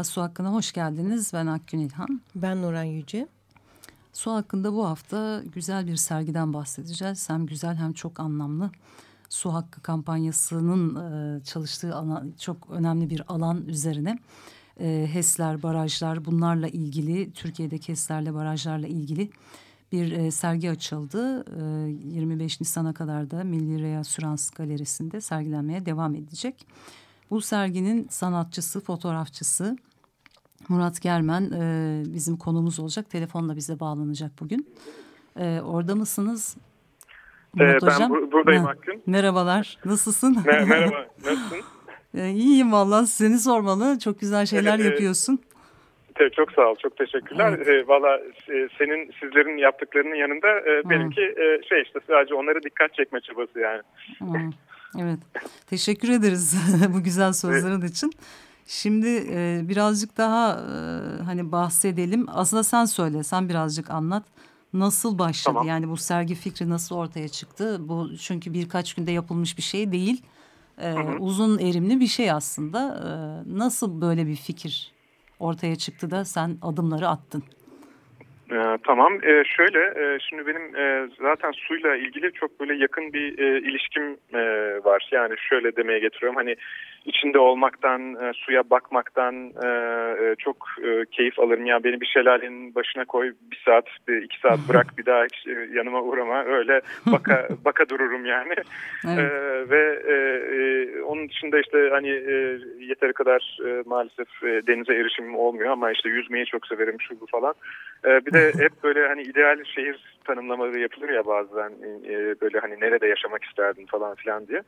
Merhaba, Su Hakkı'na hoş geldiniz. Ben Akgün İlhan. Ben Nuran Yüce. Su hakkında bu hafta güzel bir sergiden bahsedeceğiz. Hem güzel hem çok anlamlı. Su Hakkı kampanyasının e, çalıştığı alan, çok önemli bir alan üzerine e, HES'ler, barajlar bunlarla ilgili Türkiye'deki HES'lerle barajlarla ilgili bir e, sergi açıldı. E, 25 Nisan'a kadar da Milli Reasürans Galerisi'nde sergilenmeye devam edecek. Bu serginin sanatçısı, fotoğrafçısı Murat Germen e, bizim konumuz olacak. Telefonla bize bağlanacak bugün. E, orada mısınız? Murat ee, ben bur buradayım Akgün. Merhabalar. Nasılsın? Mer merhaba. Nasılsın? e, iyiyim valla. Seni sormalı. Çok güzel şeyler evet, yapıyorsun. Evet, çok sağ ol. Çok teşekkürler. Evet. E, valla e, senin sizlerin yaptıklarının yanında e, benimki e, şey işte sadece onlara dikkat çekme çabası yani. Hmm. Evet. Teşekkür ederiz bu güzel sözlerin evet. için. Şimdi e, birazcık daha e, hani bahsedelim. Aslında sen söyle, sen birazcık anlat. Nasıl başladı? Tamam. Yani bu sergi fikri nasıl ortaya çıktı? Bu çünkü birkaç günde yapılmış bir şey değil. E, hı hı. Uzun erimli bir şey aslında. E, nasıl böyle bir fikir ortaya çıktı da sen adımları attın? Ee, tamam. Ee, şöyle, e, şimdi benim e, zaten suyla ilgili çok böyle yakın bir e, ilişkim e, var. Yani şöyle demeye getiriyorum. Hani içinde olmaktan, e, suya bakmaktan e, e, çok e, keyif alırım. Ya beni bir şelalenin başına koy, bir saat, bir, iki saat bırak bir daha hiç e, yanıma uğrama. Öyle baka baka dururum yani. Evet. E, ve e, e, onun dışında işte hani e, yeteri kadar e, maalesef e, denize erişimim olmuyor ama işte yüzmeyi çok severim şu bu falan. E, bir de hep böyle hani ideal şehir tanımlamaları yapılır ya bazen e, böyle hani nerede yaşamak isterdin falan filan diye.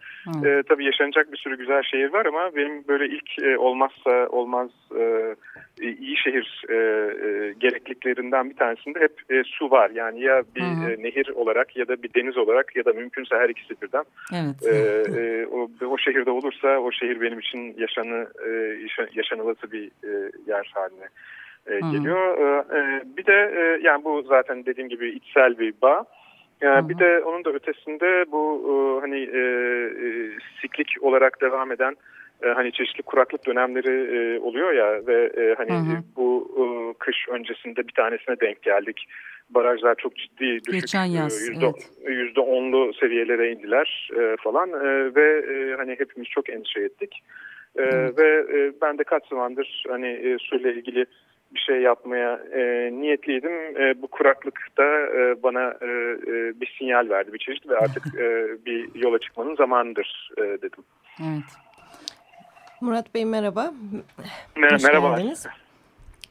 E, tabii yaşanacak bir sürü güzel şehir var ama benim böyle ilk e, olmazsa olmaz e, iyi şehir e, e, gerekliklerinden bir tanesinde hep e, su var. Yani ya bir e, nehir olarak ya da bir deniz olarak ya da mümkünse her ikisi birden. Evet. E, e, o, o şehirde olursa o şehir benim için yaşanı e, yaşanılası bir e, yer haline e, geliyor. E, e, bir de e, yani bu zaten dediğim gibi içsel bir bağ. Yani bir de onun da ötesinde bu e, hani e, e, siklik olarak devam eden e, hani çeşitli kuraklık dönemleri e, oluyor ya ve e, hani hı hı. bu e, kış öncesinde bir tanesine denk geldik. Barajlar çok ciddi düşük. Geçen yaz. Yüzde, evet. yüzde onlu seviyelere indiler e, falan e, ve e, hani hepimiz çok endişe ettik. E. Ve e, ben de kaç zamandır hani e, suyla ilgili bir şey yapmaya e, niyetliydim. E, bu kuraklıkta e, bana e, e, bir sinyal verdi bir çeşit ve artık e, bir yola çıkmanın zamanıdır e, dedim. Evet. Murat Bey merhaba. Mer Hoş merhaba. Geldiniz.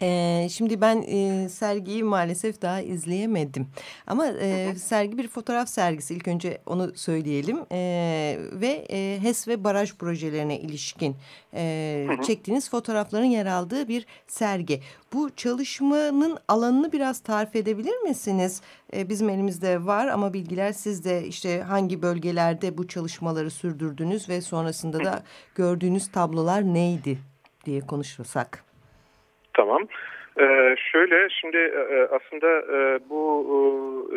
Ee, şimdi ben e, sergiyi maalesef daha izleyemedim. Ama e, sergi bir fotoğraf sergisi. İlk önce onu söyleyelim. E, ve e, HES ve baraj projelerine ilişkin e, çektiğiniz fotoğrafların yer aldığı bir sergi. Bu çalışmanın alanını biraz tarif edebilir misiniz? E, bizim elimizde var ama bilgiler sizde işte hangi bölgelerde bu çalışmaları sürdürdünüz ve sonrasında da gördüğünüz tablolar neydi diye konuşursak. Tamam. Ee, şöyle şimdi e, e, aslında e, bu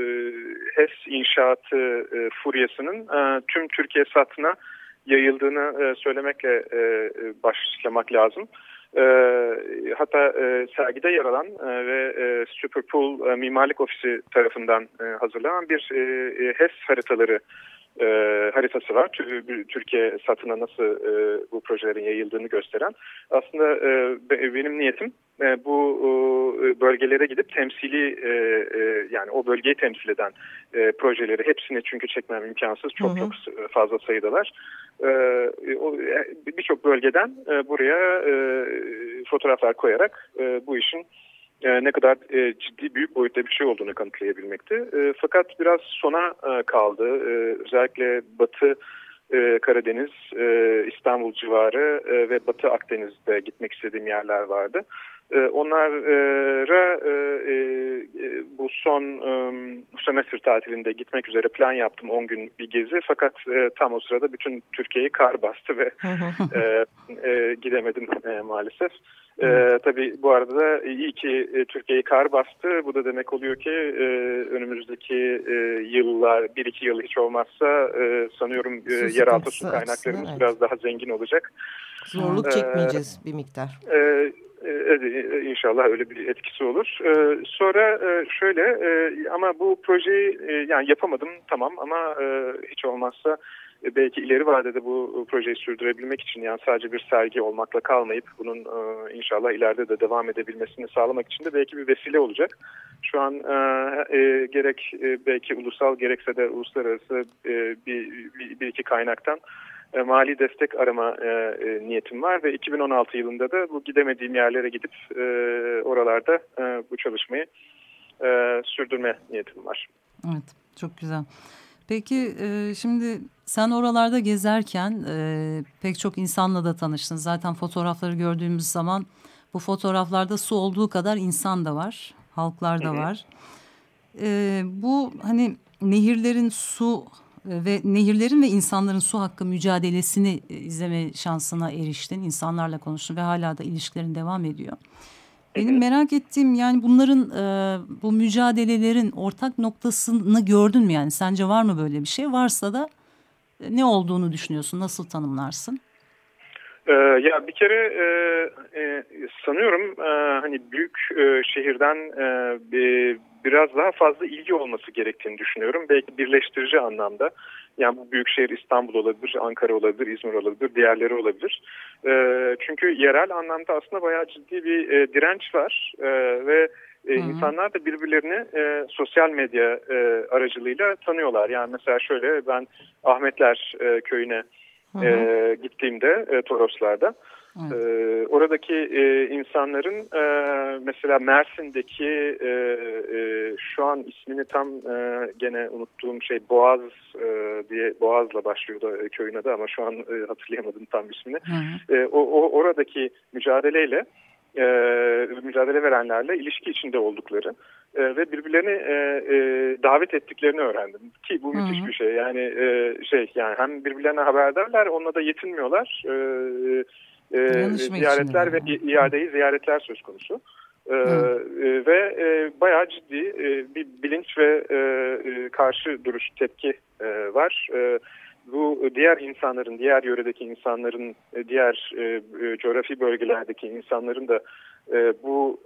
HES inşaatı furyasının tüm Türkiye satına yayıldığını e, söylemekle başlamak lazım. Hatta e, sergide yer alan ve e, Superpool Mimarlık Ofisi tarafından hazırlanan bir HES haritaları e, haritası var. Türkiye satına nasıl e, bu projelerin yayıldığını gösteren. Aslında e, benim niyetim e, bu e, bölgelere gidip temsili e, e, yani o bölgeyi temsil eden e, projeleri hepsini çünkü çekmem imkansız. Çok hı hı. çok fazla sayıdalar. E, e, Birçok bölgeden e, buraya e, fotoğraflar koyarak e, bu işin e, ne kadar e, ciddi büyük boyutta bir şey olduğunu kanıtlayabilmekte. E, fakat biraz sona e, kaldı. E, özellikle Batı e, Karadeniz, e, İstanbul civarı e, ve Batı Akdeniz'de gitmek istediğim yerler vardı. E, onlara e, e, bu son e, sömestr tatilinde gitmek üzere plan yaptım 10 gün bir gezi. Fakat e, tam o sırada bütün Türkiye'yi kar bastı ve e, e, gidemedim e, maalesef. Ee, tabii bu arada da iyi ki e, Türkiye'yi kar bastı. Bu da demek oluyor ki e, önümüzdeki e, yıllar, bir iki yıl hiç olmazsa e, sanıyorum e, yeraltı su kaynaklarımız evet. biraz daha zengin olacak. Zorluk çekmeyeceğiz ee, bir miktar. E, e, inşallah öyle bir etkisi olur. E, sonra e, şöyle e, ama bu projeyi e, yani yapamadım tamam ama e, hiç olmazsa e, belki ileri vadede bu projeyi sürdürebilmek için yani sadece bir sergi olmakla kalmayıp bunun e, inşallah ileride de devam edebilmesini sağlamak için de belki bir vesile olacak. Şu an e, e, gerek e, belki ulusal gerekse de uluslararası e, bir, bir iki kaynaktan e, mali destek arama e, e, niyetim var ve 2016 yılında da bu gidemediğim yerlere gidip e, oralarda e, bu çalışmayı e, sürdürme niyetim var. Evet çok güzel. Peki e, şimdi sen oralarda gezerken e, pek çok insanla da tanıştın. Zaten fotoğrafları gördüğümüz zaman bu fotoğraflarda su olduğu kadar insan da var, halklar da var. E, bu hani nehirlerin su ve nehirlerin ve insanların su hakkı mücadelesini izleme şansına eriştin. İnsanlarla konuştun ve hala da ilişkilerin devam ediyor. Benim merak ettiğim yani bunların e, bu mücadelelerin ortak noktasını gördün mü yani? Sence var mı böyle bir şey? Varsa da e, ne olduğunu düşünüyorsun? Nasıl tanımlarsın? Ee, ya bir kere e, e, sanıyorum e, hani büyük e, şehirden e, bir, biraz daha fazla ilgi olması gerektiğini düşünüyorum. Belki birleştirici anlamda. Yani bu büyük şehir İstanbul olabilir, Ankara olabilir, İzmir olabilir, diğerleri olabilir. E, çünkü yerel anlamda aslında bayağı ciddi bir e, direnç var e, ve e, insanlar da birbirlerini e, sosyal medya e, aracılığıyla tanıyorlar. Yani mesela şöyle ben Ahmetler e, köyüne e, gittiğimde e, Toroslar'da. E, oradaki e, insanların e, mesela Mersin'deki e, e, şu an ismini tam e, gene unuttuğum şey Boğaz e, diye Boğaz'la başlıyordu e, köyün adı ama şu an e, hatırlayamadım tam ismini. E, o, o oradaki mücadeleyle e, mücadele verenlerle ilişki içinde oldukları e, ve birbirlerini e, e, davet ettiklerini öğrendim. Ki bu müthiş Hı. bir şey. Yani e, şey yani hem birbirlerine haberdarlar onunla da yetinmiyorlar. E, e, ziyaretler ve iadeyi ziyaretler söz konusu. Ee, e, ve e, bayağı ciddi e, bir bilinç ve e, e, karşı duruş tepki e, var. E, bu diğer insanların, diğer yöredeki insanların, e, diğer e, e, coğrafi bölgelerdeki insanların da e, bu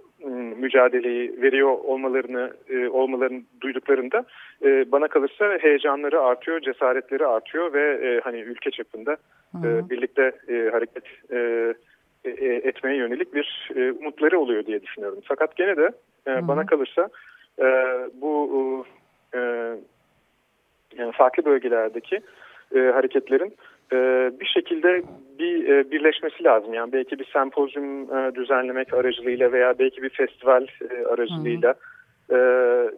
mücadeleyi veriyor olmalarını e, olmalarını duyduklarında e, bana kalırsa heyecanları artıyor, cesaretleri artıyor ve e, hani ülke çapında e, birlikte e, hareket e, e, etmeye yönelik bir e, umutları oluyor diye düşünüyorum. Fakat gene de e, bana kalırsa e, bu e, yani farklı bölgelerdeki e, hareketlerin e, bir şekilde bir e, birleşmesi lazım. Yani belki bir sempozyum e, düzenlemek aracılığıyla veya belki bir festival e, aracılığıyla e,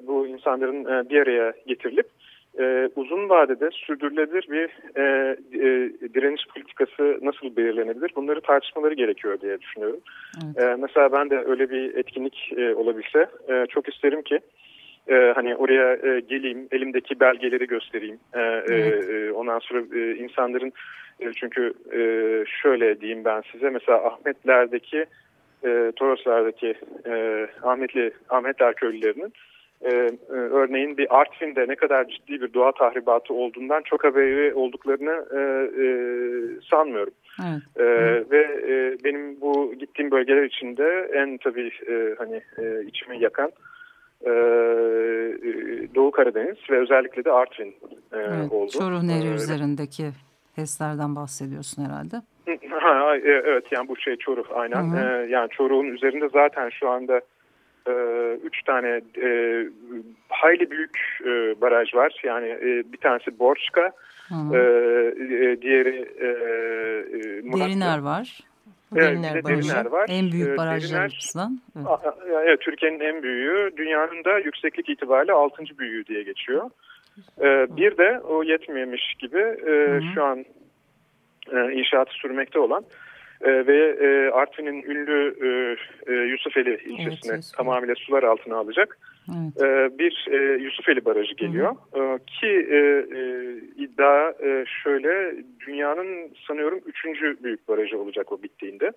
bu insanların e, bir araya getirilip e, uzun vadede sürdürülebilir bir e, e, direniş politikası nasıl belirlenebilir? Bunları tartışmaları gerekiyor diye düşünüyorum. Evet. E, mesela ben de öyle bir etkinlik e, olabilse e, çok isterim ki e, hani oraya e, geleyim, elimdeki belgeleri göstereyim. E, e evet. e, ondan sonra e, insanların e, çünkü e, şöyle diyeyim ben size mesela Ahmetlerdeki e, Toroslardaki e, Ahmetli Ahmetler köylülerinin e, e, örneğin bir Artvin'de ne kadar ciddi bir doğa tahribatı olduğundan çok haberi olduklarını e, e, sanmıyorum. Evet. E, evet. Ve e, benim bu gittiğim bölgeler içinde en tabii e, hani e, içimi yakan e, Doğu Karadeniz ve özellikle de Artvin e, evet, oldu. Çoruh Nehri ee, üzerindeki HES'lerden bahsediyorsun herhalde. Ha, e, evet yani bu şey Çoruh aynen. Hı hı. Ee, yani Çoruh'un üzerinde zaten şu anda e, üç tane e, hayli büyük e, baraj var. Yani e, bir tanesi Borçka, hı hı. E, diğeri e, Muratlı. Deriner var. Derinler, evet, Derinler var. En büyük barajlarımızdan. Evet. Yani, Türkiye'nin en büyüğü, dünyanın da yükseklik itibariyle altıncı büyüğü diye geçiyor. Ee, bir de o yetmemiş gibi e, şu an e, inşaatı sürmekte olan e, ve Artvin'in ünlü Yusufeli ilçesine evet, tamamıyla sular altına alacak evet. e, bir e, Yusufeli Barajı geliyor. E, ki e, e, iddia e, şöyle dünyanın sanıyorum üçüncü büyük barajı olacak o bittiğinde.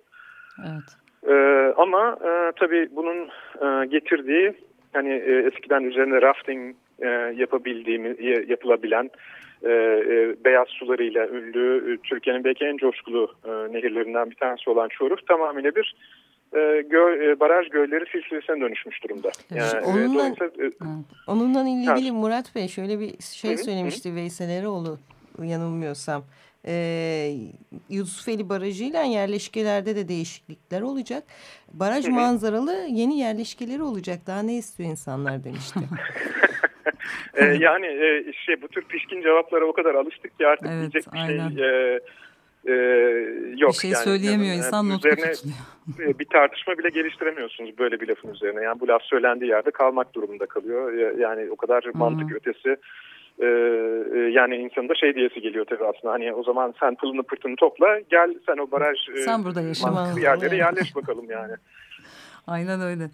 Evet. E, ama e, tabii bunun e, getirdiği hani e, eskiden üzerine rafting e, yapabildiğimiz yapılabilen e, e, beyaz sularıyla ünlü Türkiye'nin belki en coşkulu e, nehirlerinden bir tanesi olan Çoruh tamamıyla bir e, göl, e, baraj gölleri silsilesine dönüşmüş durumda. Yani, e, onunla, e, onunla ilgili Murat Bey şöyle bir şey hı söylemişti hı. Veysel Eroğlu yanılmıyorsam. Ee, Yusufeli Barajı ile yerleşkelerde de değişiklikler olacak. Baraj hı hı. manzaralı yeni yerleşkeleri olacak. Daha ne istiyor insanlar demişti. ee, yani e, şey bu tür pişkin cevaplara o kadar alıştık ki artık evet, diyecek bir şey, aynen. şey e, e, yok. Bir şey yani, söyleyemiyor yani, insan notu üzerine e, bir tartışma bile geliştiremiyorsunuz böyle bir lafın üzerine. Yani bu laf söylendiği yerde kalmak durumunda kalıyor. Yani o kadar hmm. mantık ötesi ee, e, yani insanın da şey diyesi geliyor tabii aslında hani o zaman sen pılını pırtını topla gel sen o baraj e, sen burada yaşa. yerlere yerleş bakalım yani. Aynen öyle.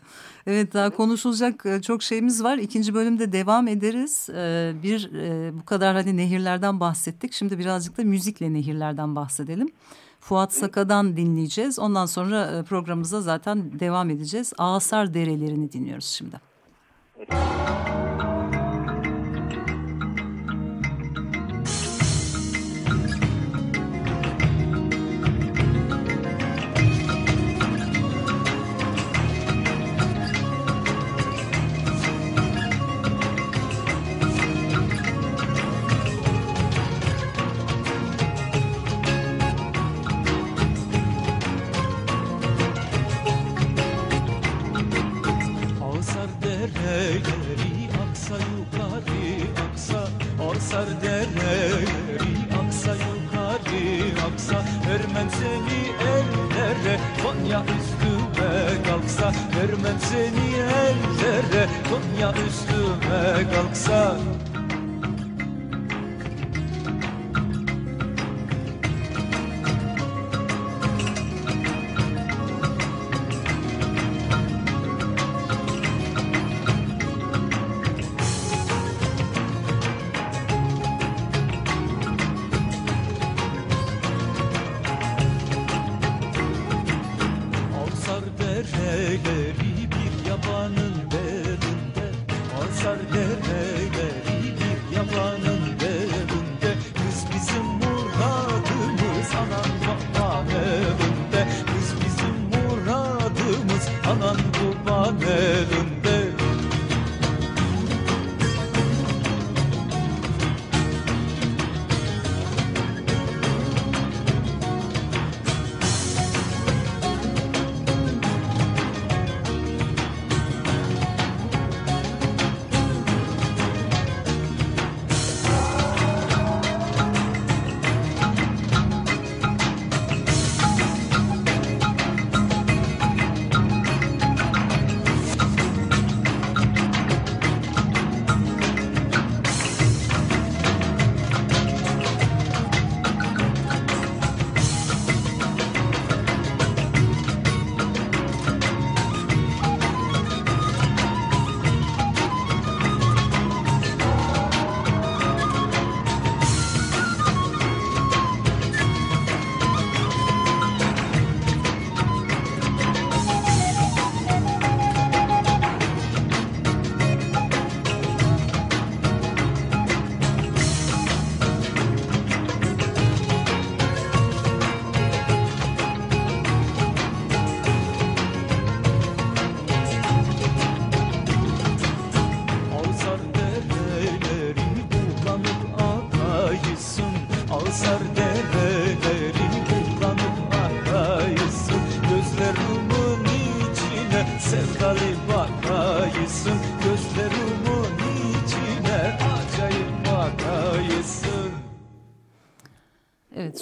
Evet daha konuşulacak e, çok şeyimiz var. İkinci bölümde devam ederiz. Ee, bir e, bu kadar hani nehirlerden bahsettik. Şimdi birazcık da müzikle nehirlerden bahsedelim. Fuat Saka'dan dinleyeceğiz. Ondan sonra e, programımıza zaten devam edeceğiz. Ağasar derelerini dinliyoruz şimdi. Müzik kalksak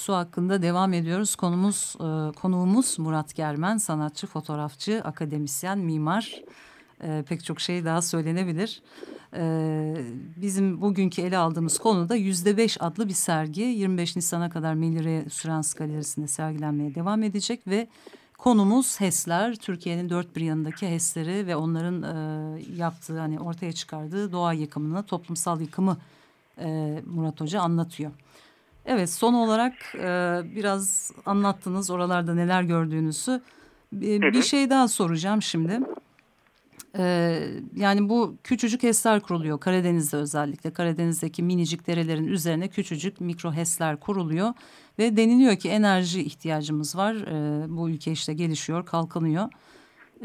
Su hakkında devam ediyoruz. Konumuz e, konuğumuz Murat Germen, sanatçı, fotoğrafçı, akademisyen, mimar. E, pek çok şey daha söylenebilir. Ee, bizim bugünkü ele aldığımız konu da yüzde beş adlı bir sergi 25 Nisan'a kadar Melire Sürans Galerisi'nde sergilenmeye devam edecek ve konumuz HES'ler Türkiye'nin dört bir yanındaki HES'leri ve onların e, yaptığı hani ortaya çıkardığı doğa yıkımını toplumsal yıkımı e, Murat Hoca anlatıyor. Evet son olarak e, biraz anlattınız oralarda neler gördüğünüzü. Bir, bir şey daha soracağım şimdi. Ee, yani bu küçücük HES'ler kuruluyor Karadeniz'de özellikle Karadeniz'deki minicik derelerin üzerine küçücük mikro HES'ler kuruluyor ve deniliyor ki enerji ihtiyacımız var ee, bu ülke işte gelişiyor kalkınıyor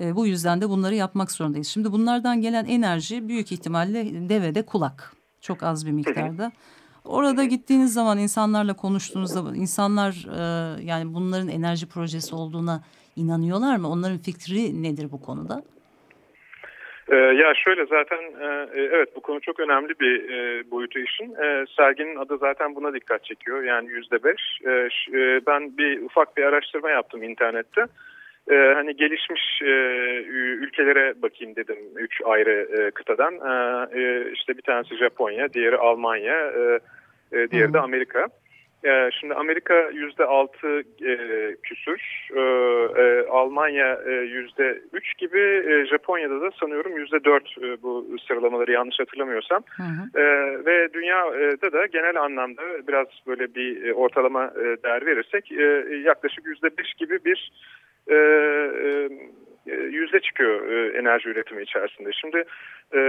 ee, bu yüzden de bunları yapmak zorundayız. Şimdi bunlardan gelen enerji büyük ihtimalle devede kulak çok az bir miktarda. Orada gittiğiniz zaman insanlarla konuştuğunuzda insanlar e, yani bunların enerji projesi olduğuna inanıyorlar mı? Onların fikri nedir bu konuda? Ee, ya şöyle zaten e, e, evet bu konu çok önemli bir e, boyutu işin. serginin adı zaten buna dikkat çekiyor yani yüzde beş. ben bir ufak bir araştırma yaptım internette. Hani gelişmiş ülkelere bakayım dedim üç ayrı kıtadan. İşte bir tanesi Japonya, diğeri Almanya, diğeri de Amerika. Ee, şimdi Amerika yüzde altı e, küsür, ee, e, Almanya e, yüzde üç gibi, e, Japonya'da da sanıyorum yüzde dört e, bu sıralamaları yanlış hatırlamıyorsam. Hı hı. E, ve dünyada da genel anlamda biraz böyle bir e, ortalama e, değer verirsek e, yaklaşık yüzde beş gibi bir e, e, yüzde çıkıyor e, enerji üretimi içerisinde. Şimdi e,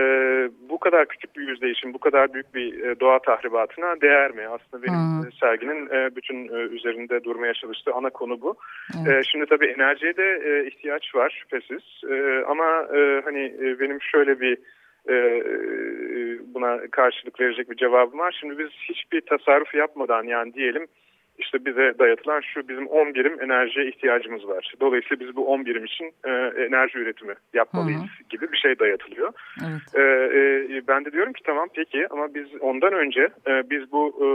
bu kadar küçük bir yüzde için bu kadar büyük bir e, doğa tahribatına değer mi? Aslında benim hmm. serginin e, bütün e, üzerinde durmaya çalıştığı ana konu bu. Evet. E, şimdi tabii enerjiye de e, ihtiyaç var şüphesiz. E, ama e, hani e, benim şöyle bir e, buna karşılık verecek bir cevabım var. Şimdi biz hiçbir tasarruf yapmadan yani diyelim işte bize dayatılan şu bizim 10 birim enerjiye ihtiyacımız var. Dolayısıyla biz bu 10 birim için e, enerji üretimi yapmalıyız Hı -hı. gibi bir şey dayatılıyor. Evet. E, e, ben de diyorum ki tamam peki ama biz ondan önce e, biz bu e,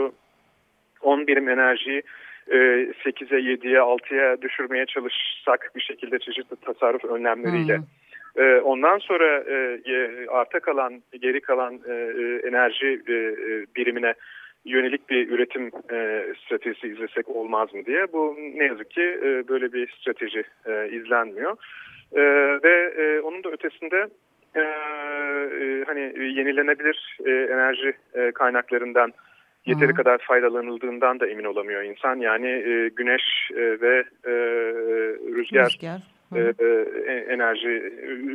10 birim enerjiyi e, 8'e 7'ye 6'ya düşürmeye çalışsak bir şekilde çeşitli tasarruf önlemleriyle. Hı -hı. E, ondan sonra e, arta kalan, geri kalan e, enerji birimine yönelik bir üretim e, stratejisi izlesek olmaz mı diye. Bu ne yazık ki e, böyle bir strateji e, izlenmiyor. E, ve e, onun da ötesinde e, e, hani yenilenebilir e, enerji e, kaynaklarından yeteri Hı -hı. kadar faydalanıldığından da emin olamıyor insan. Yani e, güneş e, ve e, rüzgar, rüzgar e, e, enerji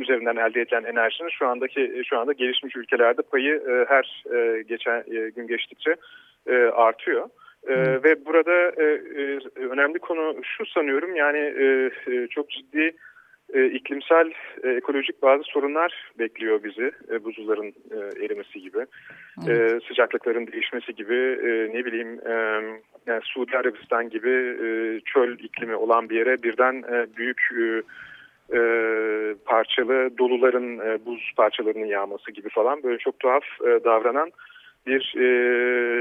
üzerinden elde edilen enerjinin şu andaki şu anda gelişmiş ülkelerde payı e, her e, geçen e, gün geçtikçe e, artıyor. E, ve burada e, e, önemli konu şu sanıyorum yani e, e, çok ciddi e, iklimsel e, ekolojik bazı sorunlar bekliyor bizi e, buzulların e, erimesi gibi e, evet. e, sıcaklıkların değişmesi gibi e, ne bileyim e, yani Suudi Arabistan gibi e, çöl iklimi olan bir yere birden e, büyük e, e, parçalı doluların e, buz parçalarının yağması gibi falan böyle çok tuhaf e, davranan bir e,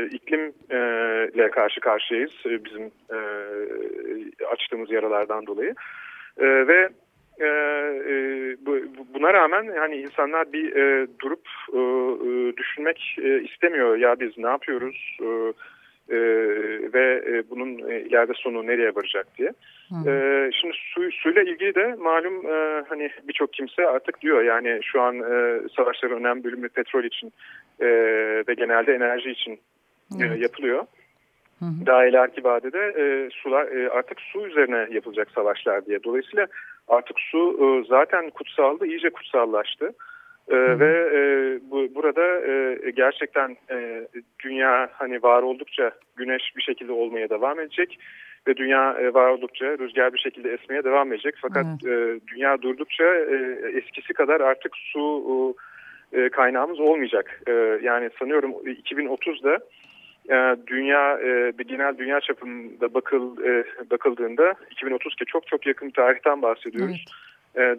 iklimle karşı karşıyayız e, bizim e, açtığımız yaralardan dolayı. E, ve e, e, buna rağmen yani insanlar bir e, durup e, e, düşünmek e, istemiyor. Ya biz ne yapıyoruz? E, e, ve e, bunun e, ileride sonu nereye varacak diye. E, şimdi su, suyla ilgili de malum e, hani birçok kimse artık diyor yani şu an e, savaşların önemli bölümü petrol için e, ve genelde enerji için e, yapılıyor. Hı hı. Daha ileriki vadede e, sular e, artık su üzerine yapılacak savaşlar diye. Dolayısıyla artık su e, zaten kutsaldı, iyice kutsallaştı. E, ve e, bu, burada e, gerçekten e, dünya hani var oldukça güneş bir şekilde olmaya devam edecek ve dünya e, var oldukça rüzgar bir şekilde esmeye devam edecek. Fakat e, dünya durdukça e, eskisi kadar artık su e, kaynağımız olmayacak. E, yani sanıyorum 2030'da e, dünya e, bir genel dünya çapında bakıl e, bakıldığında 2030 ki çok çok yakın tarihten bahsediyoruz. Evet.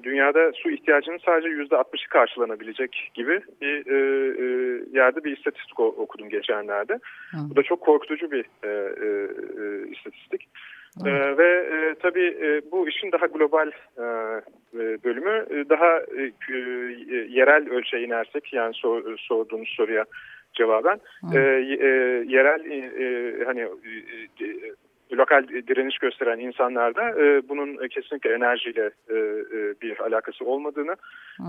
Dünyada su ihtiyacının sadece yüzde 60'ı karşılanabilecek gibi bir e, e, yerde bir istatistik okudum geçenlerde. Hı. Bu da çok korkutucu bir e, e, istatistik. Evet. ve e, tabii e, bu işin daha global e, bölümü daha e, yerel ölçeğe inersek yani sor, sorduğunuz soruya cevaben e, e, yerel e, hani e, lokal direniş gösteren insanlarda e, bunun kesinlikle enerjiyle e, e, bir alakası olmadığını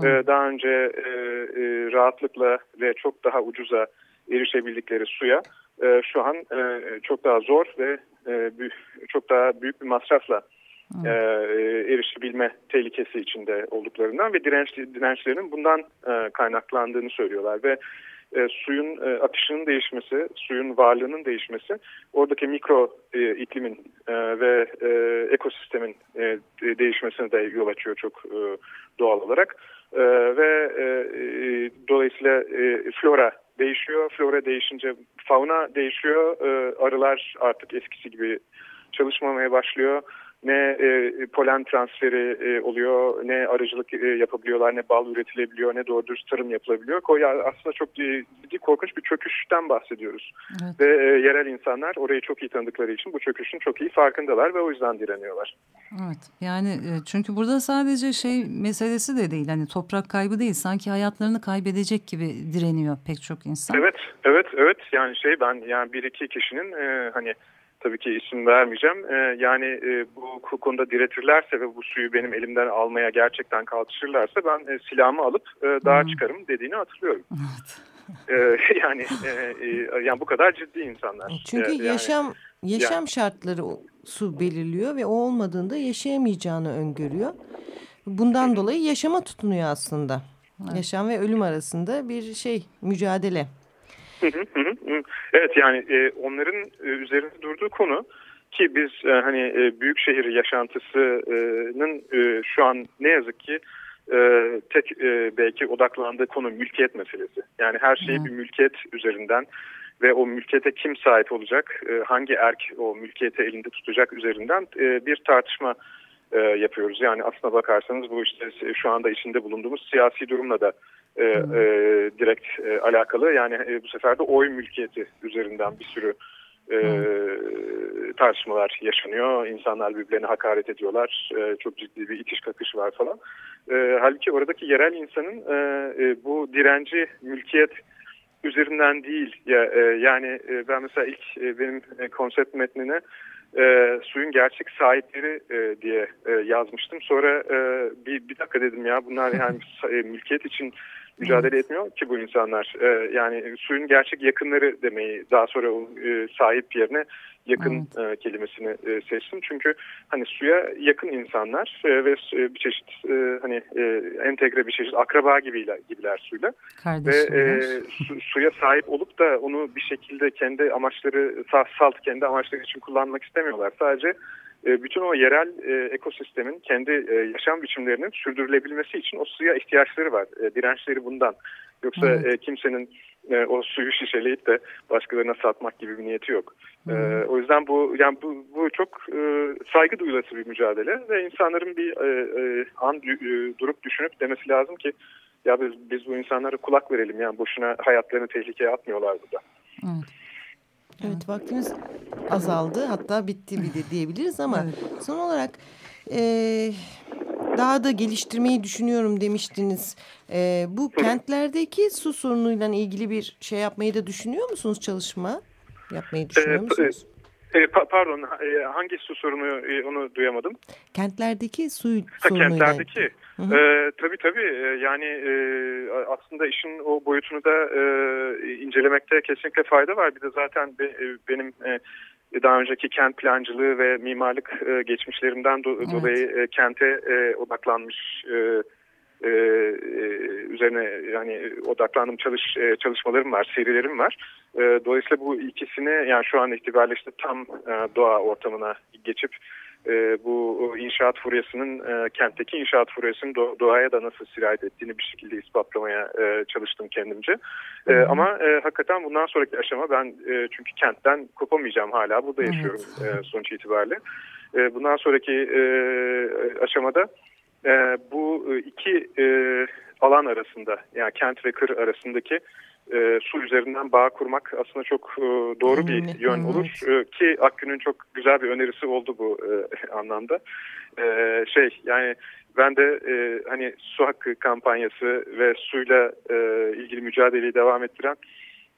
e, daha önce e, e, rahatlıkla ve çok daha ucuza erişebildikleri suya e, şu an e, çok daha zor ve e, çok daha büyük bir masrafla e, erişebilme tehlikesi içinde olduklarından ve direnç, dirençlerinin bundan e, kaynaklandığını söylüyorlar ve e, suyun e, akışının değişmesi, suyun varlığının değişmesi oradaki mikro e, iklimin e, ve e, ekosistemin e, değişmesine de yol açıyor çok e, doğal olarak. E, ve e, e, dolayısıyla e, flora değişiyor. Flora değişince fauna değişiyor. E, arılar artık eskisi gibi çalışmamaya başlıyor ne e, polen transferi e, oluyor, ne arıcılık e, yapabiliyorlar, ne bal üretilebiliyor, ne doğru dürüst tarım yapılabiliyor. O yani aslında çok ciddi korkunç bir çöküşten bahsediyoruz. Evet. Ve e, yerel insanlar orayı çok iyi tanıdıkları için bu çöküşün çok iyi farkındalar ve o yüzden direniyorlar. Evet yani e, çünkü burada sadece şey meselesi de değil hani toprak kaybı değil sanki hayatlarını kaybedecek gibi direniyor pek çok insan. Evet evet evet yani şey ben yani bir iki kişinin e, hani tabii ki isim vermeyeceğim. E, yani e, bu konuda diretirlerse ve bu suyu benim elimden almaya gerçekten kalkışırlarsa ben e, silahımı alıp e, dağa hmm. çıkarım dediğini hatırlıyorum. Evet. e, yani e, e, yani bu kadar ciddi insanlar. Çünkü yani, yaşam yaşam yani, şartları su belirliyor ve o olmadığında yaşayamayacağını öngörüyor. Bundan dolayı yaşama tutunuyor aslında. Evet. Yaşam ve ölüm arasında bir şey mücadele evet yani e, onların e, üzerinde durduğu konu ki biz e, hani e, büyük şehir yaşantısının e, şu an ne yazık ki e, tek e, belki odaklandığı konu mülkiyet meselesi. Yani her şeyi bir mülkiyet üzerinden ve o mülkiyete kim sahip olacak, e, hangi erk o mülkiyete elinde tutacak üzerinden e, bir tartışma e, yapıyoruz. Yani aslına bakarsanız bu işte şu anda içinde bulunduğumuz siyasi durumla da e, e, direkt e, alakalı. Yani e, bu sefer de oy mülkiyeti üzerinden bir sürü e, tartışmalar yaşanıyor. İnsanlar birbirlerine hakaret ediyorlar. E, çok ciddi bir itiş kakış var falan. E, halbuki oradaki yerel insanın e, e, bu direnci mülkiyet üzerinden değil. Ya, e, yani e, ben mesela ilk e, benim e, konsept metnine e, suyun gerçek sahipleri e, diye e, yazmıştım. Sonra e, bir, bir dakika dedim ya bunlar yani e, mülkiyet için mücadele etmiyor ki bu insanlar. E, yani suyun gerçek yakınları demeyi daha sonra e, sahip yerine yakın evet. e, kelimesini e, seçtim. Çünkü hani suya yakın insanlar e, ve e, bir çeşit e, hani e, entegre bir çeşit akraba gibiler, gibiler suyla. Kardeşler. Ve e, su, suya sahip olup da onu bir şekilde kendi amaçları salt kendi amaçları için kullanmak istemiyorlar. Sadece bütün o yerel e, ekosistemin kendi e, yaşam biçimlerinin sürdürülebilmesi için o suya ihtiyaçları var. E, dirençleri bundan. Yoksa evet. e, kimsenin e, o suyu şişeleyip de başkalarına satmak gibi bir niyeti yok. E, o yüzden bu yani bu, bu çok e, saygı duyulası bir mücadele ve insanların bir e, e, an e, durup düşünüp demesi lazım ki ya biz, biz bu insanlara kulak verelim yani boşuna hayatlarını tehlikeye atmıyorlar burada. Evet. Evet vaktimiz azaldı hatta bitti bile diyebiliriz ama evet. son olarak e, daha da geliştirmeyi düşünüyorum demiştiniz. E, bu kentlerdeki su sorunuyla ilgili bir şey yapmayı da düşünüyor musunuz çalışma? Yapmayı düşünüyor musunuz? E, pa pardon e, hangi su sorunu e, onu duyamadım. Kentlerdeki su sorunuyla. Kentlerdeki. Hı hı. E, tabii tabii e, yani e, aslında işin o boyutunu da e, incelemekte kesinlikle fayda var. Bir de zaten be, e, benim e, daha önceki kent plancılığı ve mimarlık e, geçmişlerimden do evet. dolayı e, kente e, odaklanmış e, e, üzerine yani odaklandığım çalış e, çalışmalarım var, serilerim var. E, dolayısıyla bu ikisini yani şu an itibariyle işte tam e, doğa ortamına geçip e, bu inşaat furyasının e, kentteki inşaat furyasının do doğaya da nasıl sirayet ettiğini bir şekilde ispatlamaya e, çalıştım kendimce. E, ama e, hakikaten bundan sonraki aşama ben e, çünkü kentten kopamayacağım hala burada yaşıyorum evet. e, sonuç itibariyle. E, bundan sonraki e, aşamada e, bu iki e, alan arasında yani kent ve kır arasındaki e, su üzerinden bağ kurmak aslında çok e, doğru bir Evet, yön olur. E, ki Akgün'ün çok güzel bir önerisi oldu bu e, anlamda. E, şey yani ben de e, hani su hakkı kampanyası ve suyla e, ilgili mücadeleyi devam ettiren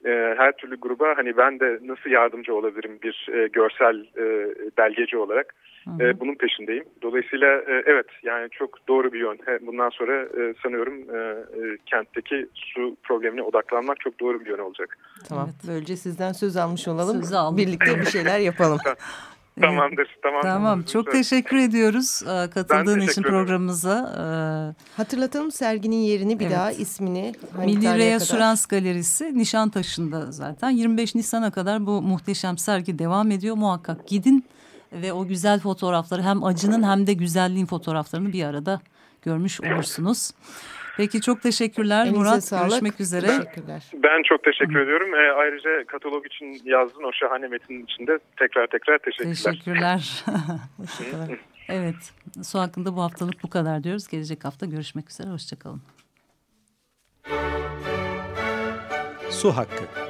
e, her türlü gruba hani ben de nasıl yardımcı olabilirim bir e, görsel e, belgeci olarak e, bunun peşindeyim. Dolayısıyla e, evet yani çok doğru bir yön. Bundan sonra e, sanıyorum e, e, kentteki su problemine odaklanmak çok doğru bir yön olacak. Tamam. Evet. Böylece sizden söz almış olalım. Sözü aldık. Birlikte bir şeyler yapalım. Tamamdır. Tamam. Tamam çok teşekkür ediyoruz e, katıldığın teşekkür için ederim. programımıza. E, Hatırlatalım serginin yerini bir Evet. daha ismini. Milli? Reasürans Galerisi Nişantaşı'nda zaten. 25 Nisan'a kadar bu muhteşem sergi devam ediyor. Muhakkak gidin ve o güzel fotoğrafları hem acının hem de güzelliğin fotoğraflarını bir arada görmüş olursunuz. Peki çok teşekkürler Elinize Murat. sağlık. Görüşmek üzere. Teşekkürler. Ben çok teşekkür ediyorum. E, ayrıca katalog için yazdığın o şahane metnin için de tekrar tekrar teşekkürler. Teşekkürler. Hoşçakalın. evet, su hakkında bu haftalık bu kadar diyoruz. Gelecek hafta görüşmek üzere. Hoşçakalın. Su hakkı.